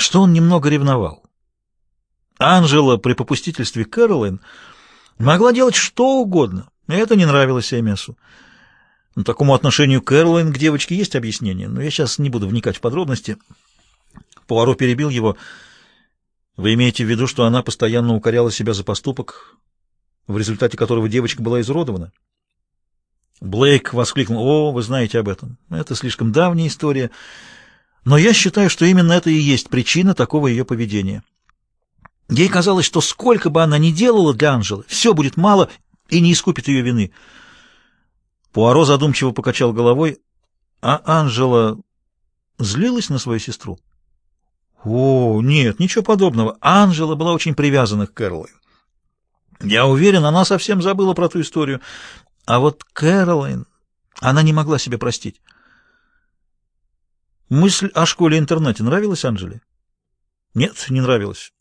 что он немного ревновал. Анжела при попустительстве Кэролайн могла делать что угодно, и это не нравилось Эмиасу. Но такому отношению Кэролайн к девочке есть объяснение, но я сейчас не буду вникать в подробности. Пуаро перебил его. Вы имеете в виду, что она постоянно укоряла себя за поступок, в результате которого девочка была изуродована? Блейк воскликнул. «О, вы знаете об этом. Это слишком давняя история. Но я считаю, что именно это и есть причина такого ее поведения». Ей казалось, что сколько бы она ни делала для Анжелы, все будет мало и не искупит ее вины. Пуаро задумчиво покачал головой, а Анжела злилась на свою сестру. О, нет, ничего подобного. Анжела была очень привязана к Кэролайн. Я уверен, она совсем забыла про ту историю. А вот Кэролайн, она не могла себе простить. Мысль о школе-интернате нравилась Анжеле? Нет, не нравилась.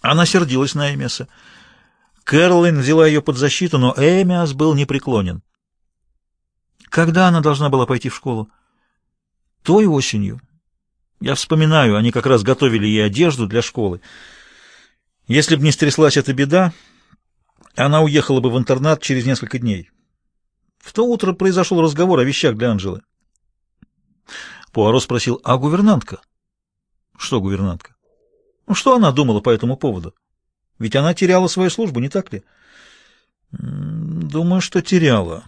Она сердилась на Эмиаса. Кэролайн взяла ее под защиту, но Эмиас был непреклонен. Когда она должна была пойти в школу? Той осенью. Я вспоминаю, они как раз готовили ей одежду для школы. Если бы не стряслась эта беда, она уехала бы в интернат через несколько дней. В то утро произошел разговор о вещах для Анжелы. Пуаро спросил, а гувернантка? Что гувернантка? Ну, что она думала по этому поводу? Ведь она теряла свою службу, не так ли? Думаю, что теряла.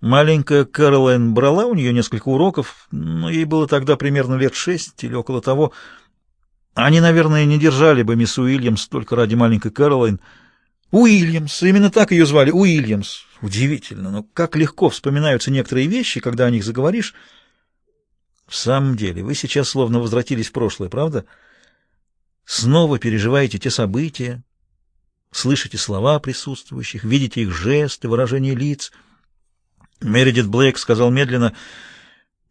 Маленькая Кэролайн брала у нее несколько уроков, но ей было тогда примерно лет шесть или около того. Они, наверное, не держали бы мисс Уильямс только ради маленькой Кэролайн. Уильямс, именно так ее звали, Уильямс. Удивительно, но как легко вспоминаются некоторые вещи, когда о них заговоришь. В самом деле, вы сейчас словно возвратились в прошлое, правда? — снова переживаете те события, слышите слова присутствующих, видите их жесты, выражение лиц. Мередит Блейк сказал медленно,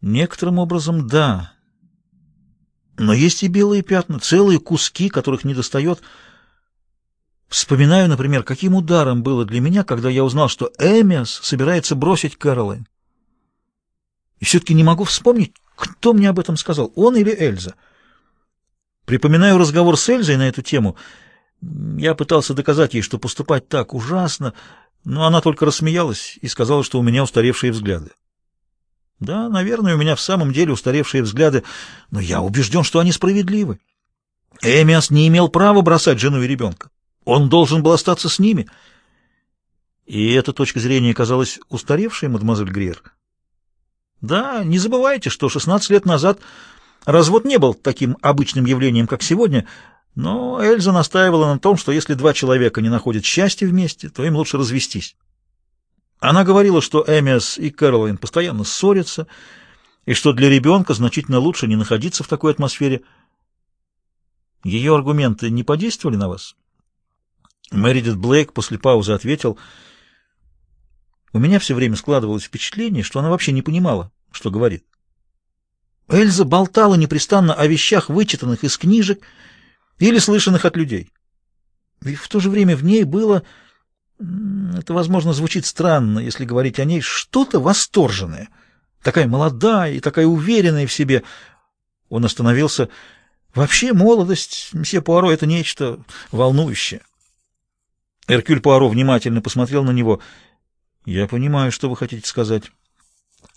«Некоторым образом, да. Но есть и белые пятна, целые куски, которых не достает. Вспоминаю, например, каким ударом было для меня, когда я узнал, что Эмиас собирается бросить Кэролайн. И все-таки не могу вспомнить, кто мне об этом сказал, он или Эльза». Припоминаю разговор с Эльзой на эту тему. Я пытался доказать ей, что поступать так ужасно, но она только рассмеялась и сказала, что у меня устаревшие взгляды. Да, наверное, у меня в самом деле устаревшие взгляды, но я убежден, что они справедливы. Эмиас не имел права бросать жену и ребенка. Он должен был остаться с ними. И эта точка зрения казалась устаревшей, мадемуазель Гриер. Да, не забывайте, что 16 лет назад Развод не был таким обычным явлением, как сегодня, но Эльза настаивала на том, что если два человека не находят счастья вместе, то им лучше развестись. Она говорила, что Эмиас и Кэролайн постоянно ссорятся, и что для ребенка значительно лучше не находиться в такой атмосфере. Ее аргументы не подействовали на вас? Мэридит Блейк после паузы ответил, «У меня все время складывалось впечатление, что она вообще не понимала, что говорит. Эльза болтала непрестанно о вещах, вычитанных из книжек или слышанных от людей. И в то же время в ней было, это, возможно, звучит странно, если говорить о ней, что-то восторженное. Такая молодая и такая уверенная в себе. Он остановился. Вообще молодость, мсье Пуаро, это нечто волнующее. Эркюль Пуаро внимательно посмотрел на него. «Я понимаю, что вы хотите сказать».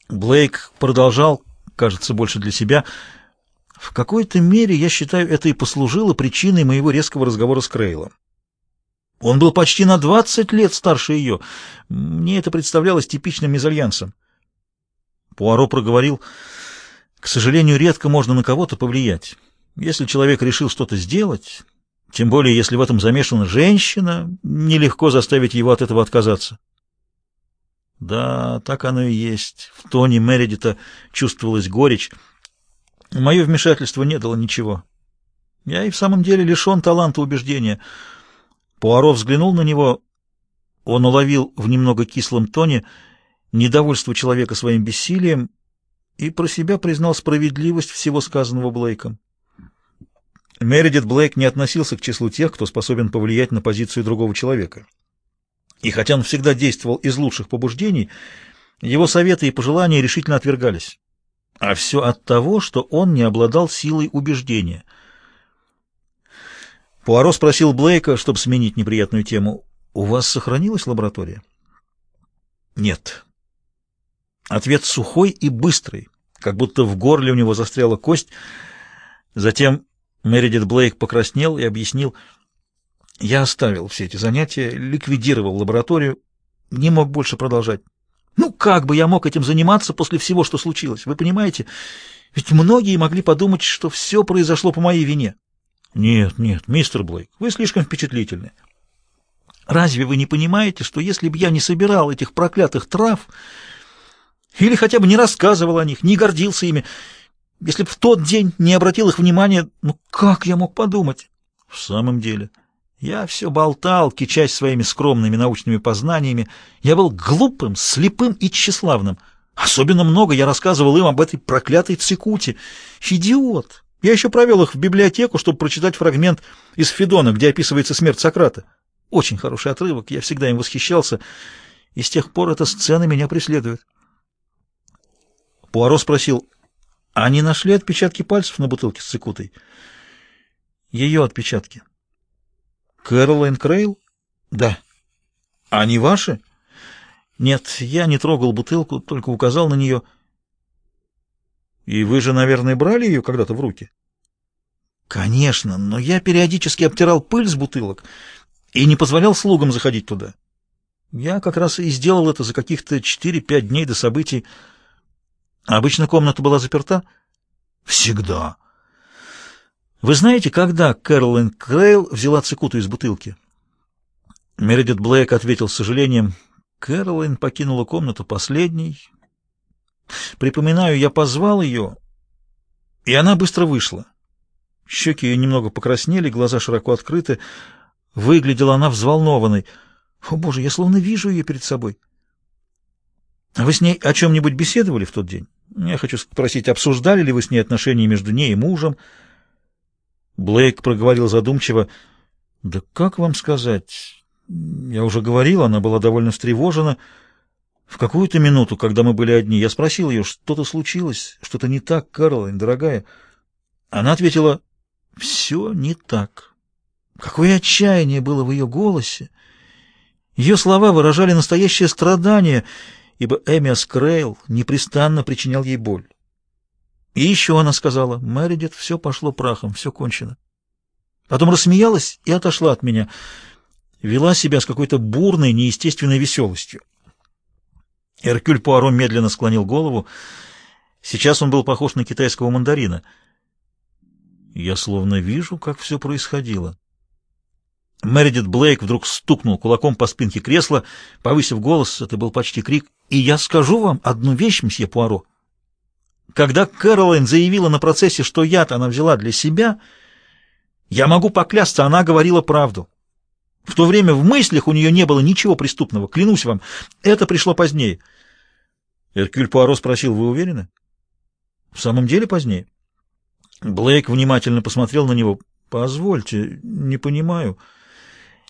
Блейк продолжал, кажется, больше для себя. В какой-то мере, я считаю, это и послужило причиной моего резкого разговора с Крейлом. Он был почти на 20 лет старше ее. Мне это представлялось типичным мезальянсом. Пуаро проговорил, к сожалению, редко можно на кого-то повлиять. Если человек решил что-то сделать, тем более если в этом замешана женщина, нелегко заставить его от этого отказаться. Да, так оно и есть. В тоне Мередита чувствовалась горечь. Мое вмешательство не дало ничего. Я и в самом деле лишен таланта убеждения. Пуаро взглянул на него. Он уловил в немного кислом тоне недовольство человека своим бессилием и про себя признал справедливость всего сказанного Блейком. Мередит Блейк не относился к числу тех, кто способен повлиять на позицию другого человека. И хотя он всегда действовал из лучших побуждений, его советы и пожелания решительно отвергались. А все от того, что он не обладал силой убеждения. Пуаро спросил Блейка, чтобы сменить неприятную тему. «У вас сохранилась лаборатория?» «Нет». Ответ сухой и быстрый, как будто в горле у него застряла кость. Затем Мередит Блейк покраснел и объяснил, «Я оставил все эти занятия, ликвидировал лабораторию, не мог больше продолжать. Ну, как бы я мог этим заниматься после всего, что случилось? Вы понимаете? Ведь многие могли подумать, что все произошло по моей вине». «Нет, нет, мистер Блейк, вы слишком впечатлительны. Разве вы не понимаете, что если бы я не собирал этих проклятых трав, или хотя бы не рассказывал о них, не гордился ими, если бы в тот день не обратил их внимания, ну как я мог подумать? В самом деле, я все болтал, кичась своими скромными научными познаниями. Я был глупым, слепым и тщеславным. Особенно много я рассказывал им об этой проклятой цикуте. Идиот! Я еще провел их в библиотеку, чтобы прочитать фрагмент из Федона, где описывается смерть Сократа. Очень хороший отрывок, я всегда им восхищался, и с тех пор эта сцена меня преследует. Пуаро спросил, они нашли отпечатки пальцев на бутылке с цикутой? Ее отпечатки. Кэролайн Крейл? Да. Они ваши? Нет, я не трогал бутылку, только указал на нее. И вы же, наверное, брали ее когда-то в руки? Конечно, но я периодически обтирал пыль с бутылок и не позволял слугам заходить туда. Я как раз и сделал это за каких-то 4-5 дней до событий. Обычно комната была заперта? Всегда. Вы знаете, когда Кэролин Крейл взяла цикуту из бутылки? Мередит Блэк ответил с сожалением. Кэролин покинула комнату последней. Припоминаю, я позвал ее, и она быстро вышла. Щеки ее немного покраснели, глаза широко открыты. Выглядела она взволнованной. О, Боже, я словно вижу ее перед собой. Вы с ней о чем-нибудь беседовали в тот день? Я хочу спросить, обсуждали ли вы с ней отношения между ней и мужем? Блейк проговорил задумчиво. Да как вам сказать? Я уже говорил, она была довольно встревожена. В какую-то минуту, когда мы были одни, я спросил ее, что-то случилось, что-то не так, Карлайн, дорогая. Она ответила, все не так. Какое отчаяние было в ее голосе! Ее слова выражали настоящее страдание, ибо Эмиас Крейл непрестанно причинял ей боль. И еще она сказала, Мэридит, все пошло прахом, все кончено. Потом рассмеялась и отошла от меня, вела себя с какой-то бурной, неестественной веселостью. Эркюль Пуаро медленно склонил голову. Сейчас он был похож на китайского мандарина. Я словно вижу, как все происходило. Мередит Блейк вдруг стукнул кулаком по спинке кресла, повысив голос, это был почти крик. «И я скажу вам одну вещь, мсье Пуаро. Когда Кэролайн заявила на процессе, что яд она взяла для себя, я могу поклясться, она говорила правду. В то время в мыслях у нее не было ничего преступного, клянусь вам. Это пришло позднее». Эркюль Пуаро спросил, «Вы уверены?» «В самом деле позднее?» Блейк внимательно посмотрел на него. «Позвольте, не понимаю».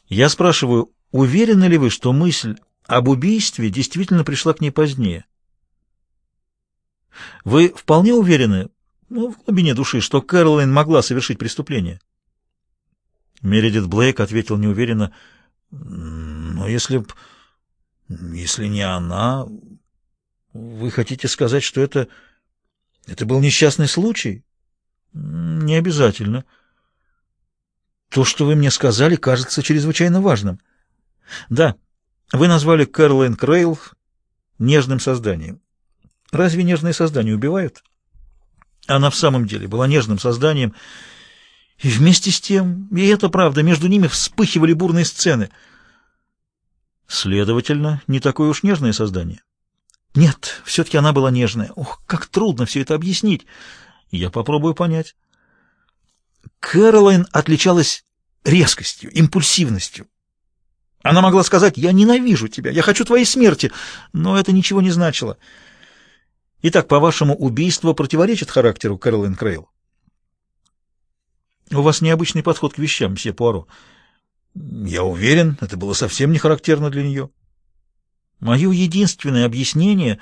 Я спрашиваю, уверены ли вы, что мысль об убийстве действительно пришла к ней позднее? Вы вполне уверены, ну, в глубине души, что Кэролайн могла совершить преступление? Мередит Блейк ответил неуверенно, но если б... если не она... Вы хотите сказать, что это... это был несчастный случай? Не обязательно. То, что вы мне сказали, кажется чрезвычайно важным. Да, вы назвали Кэролайн Крейл нежным созданием. Разве нежные создания убивают? Она в самом деле была нежным созданием, и вместе с тем, и это правда, между ними вспыхивали бурные сцены. Следовательно, не такое уж нежное создание. Нет, все-таки она была нежная. Ох, как трудно все это объяснить. Я попробую понять. Кэролайн отличалась резкостью, импульсивностью. Она могла сказать «Я ненавижу тебя, я хочу твоей смерти», но это ничего не значило. Итак, по-вашему, убийство противоречит характеру Кэролайн Крейл? У вас необычный подход к вещам, мсье Пуаро. Я уверен, это было совсем не характерно для нее. Мое единственное объяснение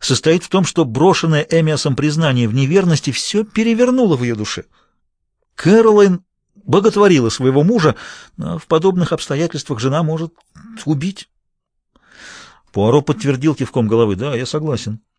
состоит в том, что брошенное Эмиасом признание в неверности все перевернуло в ее душе. Кэролайн боготворила своего мужа, а в подобных обстоятельствах жена может убить. Пуаро подтвердил кивком головы. «Да, я согласен».